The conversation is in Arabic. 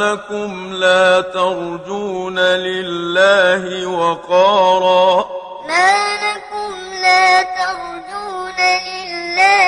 لكم لا ترجون لله وقارا. ما لكم لا ترجون لله